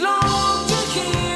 long to hear.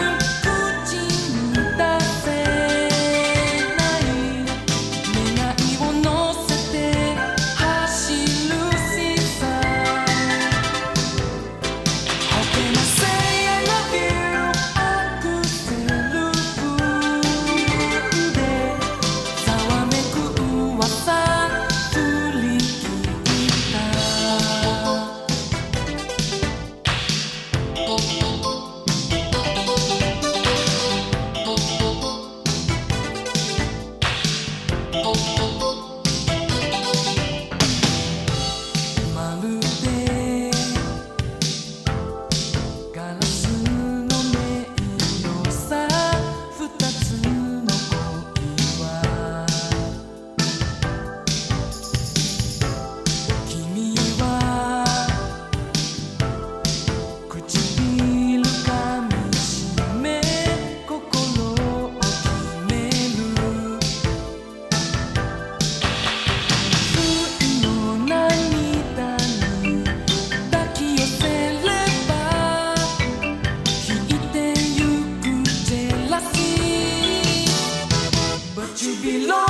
belong.